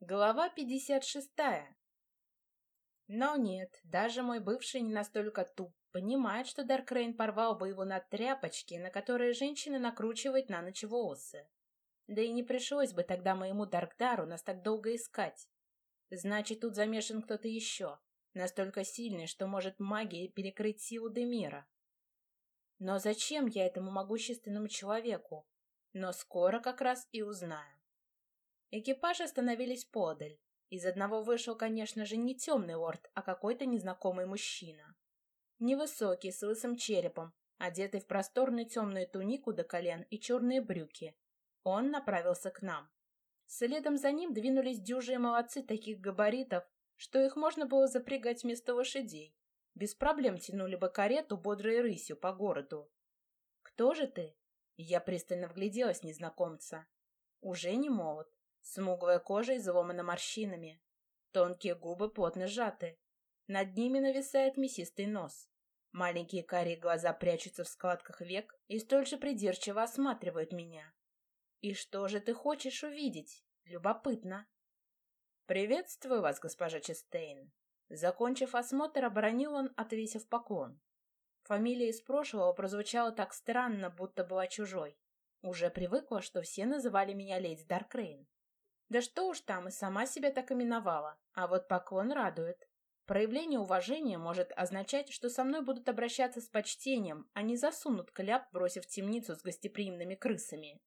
Глава 56. Но нет, даже мой бывший не настолько туп, понимает, что Даркрейн порвал бы его на тряпочки, на которые женщина накручивает на ночь волосы. Да и не пришлось бы тогда моему Даркдару нас так долго искать. Значит, тут замешан кто-то еще, настолько сильный, что может магией перекрыть силу Демира. Но зачем я этому могущественному человеку? Но скоро как раз и узнаю. Экипажи остановились подаль. Из одного вышел, конечно же, не темный лорд, а какой-то незнакомый мужчина. Невысокий, с лысым черепом, одетый в просторную темную тунику до колен и черные брюки. Он направился к нам. Следом за ним двинулись дюжие молодцы таких габаритов, что их можно было запрягать вместо лошадей. Без проблем тянули бы карету бодрой рысью по городу. «Кто же ты?» Я пристально вгляделась незнакомца. Уже не молод, Смуглая кожа изломана морщинами. Тонкие губы плотно сжаты. Над ними нависает мясистый нос. Маленькие карие глаза прячутся в складках век и столь же придирчиво осматривают меня. «И что же ты хочешь увидеть? Любопытно». «Приветствую вас, госпожа Честейн». Закончив осмотр, оборонил он, отвесив поклон. Фамилия из прошлого прозвучала так странно, будто была чужой. Уже привыкла, что все называли меня леди Даркрейн. Да что уж там, и сама себя так именовала. А вот поклон радует. Проявление уважения может означать, что со мной будут обращаться с почтением, а не засунут кляп, бросив темницу с гостеприимными крысами.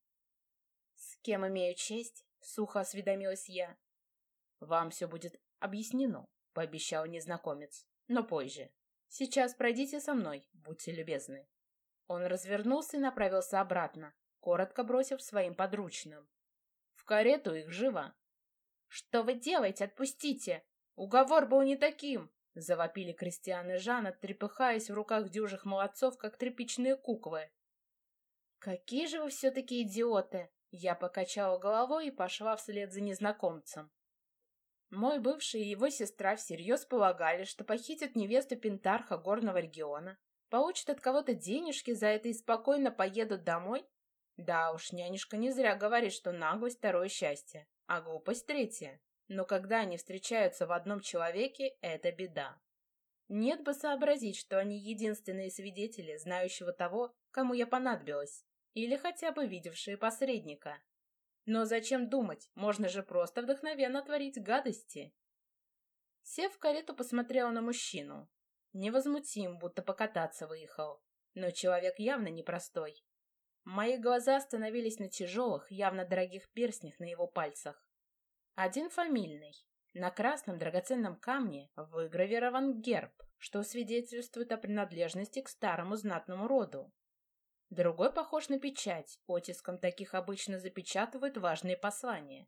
«С кем имею честь?» — сухо осведомилась я. «Вам все будет объяснено», — пообещал незнакомец. «Но позже. Сейчас пройдите со мной, будьте любезны». Он развернулся и направился обратно, коротко бросив своим подручным. Карету их живо. «Что вы делаете? Отпустите! Уговор был не таким!» Завопили Кристиан и Жанна, трепыхаясь в руках дюжих молодцов, как тряпичные куклы. «Какие же вы все-таки идиоты!» Я покачала головой и пошла вслед за незнакомцем. Мой бывший и его сестра всерьез полагали, что похитят невесту Пентарха горного региона, получат от кого-то денежки за это и спокойно поедут домой да уж, нянюшка не зря говорит, что наглость — второе счастье, а глупость — третье. Но когда они встречаются в одном человеке, это беда. Нет бы сообразить, что они единственные свидетели, знающего того, кому я понадобилась, или хотя бы видевшие посредника. Но зачем думать, можно же просто вдохновенно творить гадости. Сев в карету, посмотрела на мужчину. Невозмутим, будто покататься выехал. Но человек явно непростой. Мои глаза остановились на тяжелых, явно дорогих перстнях на его пальцах. Один фамильный. На красном драгоценном камне выгравирован герб, что свидетельствует о принадлежности к старому знатному роду. Другой похож на печать, оттиском таких обычно запечатывают важные послания.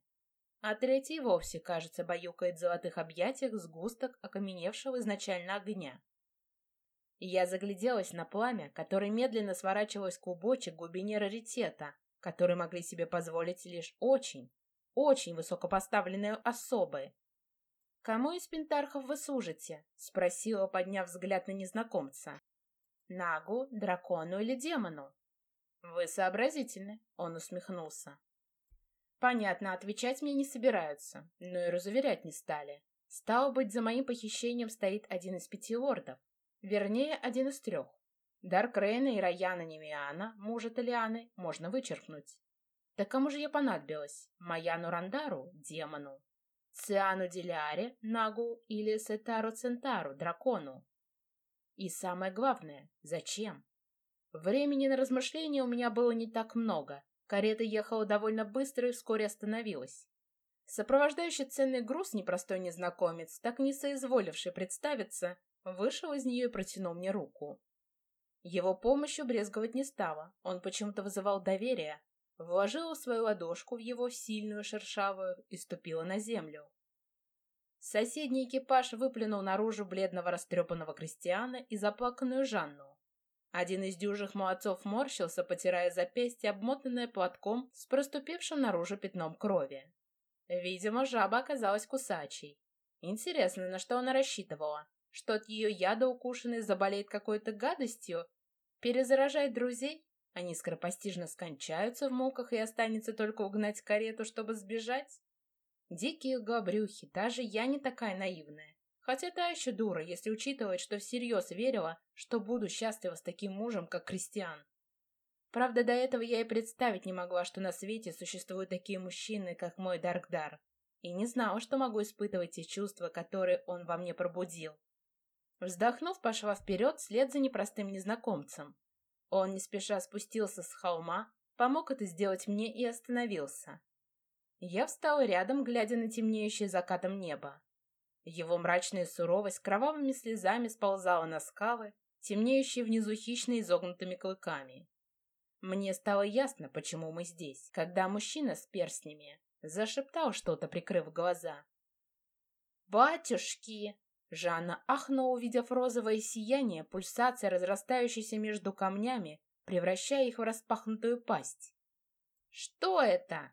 А третий вовсе, кажется, баюкает в золотых объятиях сгусток окаменевшего изначально огня. Я загляделась на пламя, которое медленно сворачивалось клубочек в глубине раритета, который могли себе позволить лишь очень, очень высокопоставленные особы. «Кому из пентархов вы служите?» — спросила, подняв взгляд на незнакомца. «Нагу, дракону или демону?» «Вы сообразительны», — он усмехнулся. «Понятно, отвечать мне не собираются, но и разуверять не стали. Стало быть, за моим похищением стоит один из пяти лордов, Вернее, один из трех. Дарк Рейна и Раяна Немиана, мужа Талианы, можно вычеркнуть. Так кому же я понадобилась? Маяну Рандару, демону. Циану Диляре, Нагу или Сетару Центару, дракону? И самое главное, зачем? Времени на размышления у меня было не так много. Карета ехала довольно быстро и вскоре остановилась. Сопровождающий ценный груз непростой незнакомец, так не соизволивший представиться, Вышел из нее и протянул мне руку. Его помощью брезговать не стала, он почему-то вызывал доверие. Вложила свою ладошку в его сильную шершавую и ступила на землю. Соседний экипаж выплюнул наружу бледного растрепанного крестьяна и заплаканную Жанну. Один из дюжих молодцов морщился, потирая запястье, обмотанное платком с проступившим наружу пятном крови. Видимо, жаба оказалась кусачей. Интересно, на что она рассчитывала? Что от ее яда укушенный заболеет какой-то гадостью, перезаражает друзей, они скоропостижно скончаются в муках и останется только угнать карету, чтобы сбежать? Дикие гобрюхи, даже я не такая наивная. Хотя та еще дура, если учитывать, что всерьез верила, что буду счастлива с таким мужем, как Кристиан. Правда, до этого я и представить не могла, что на свете существуют такие мужчины, как мой Даркдар, и не знала, что могу испытывать те чувства, которые он во мне пробудил. Вздохнув, пошла вперед вслед за непростым незнакомцем. Он не спеша спустился с холма, помог это сделать мне и остановился. Я встала рядом, глядя на темнеющее закатом небо. Его мрачная суровость кровавыми слезами сползала на скалы, темнеющие внизу хищно изогнутыми клыками. Мне стало ясно, почему мы здесь, когда мужчина с перстнями зашептал что-то, прикрыв глаза. «Батюшки!» Жанна ахнула, увидев розовое сияние, пульсация, разрастающаяся между камнями, превращая их в распахнутую пасть. «Что это?»